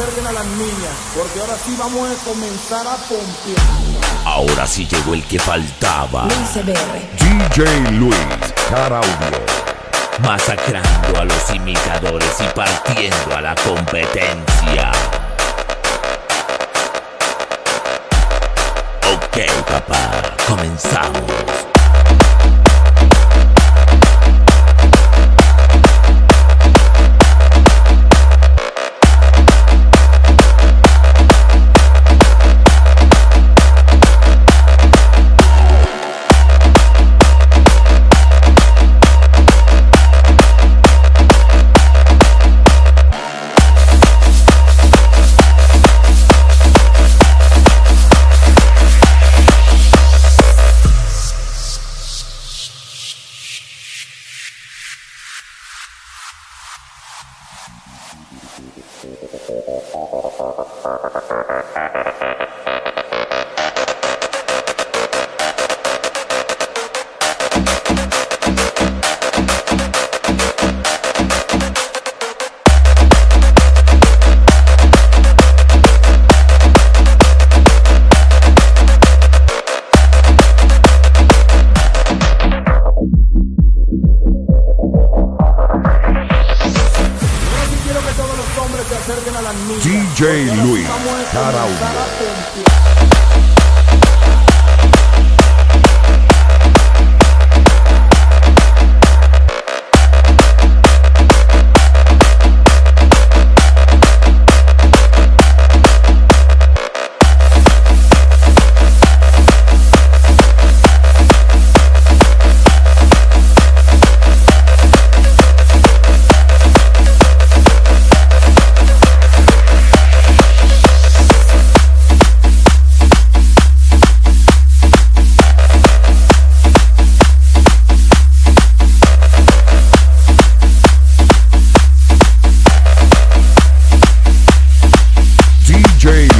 acerquen a las niñas, porque ahora sí vamos a comenzar a pompear. Ahora sí llegó el que faltaba. Luis BR. DJ Luis Caraudio. Masacrando a los imitadores y partiendo a la competencia. Ok, papá, comenzamos. Ahora hombres se acerquen a las niñas. DJ Luis Dream.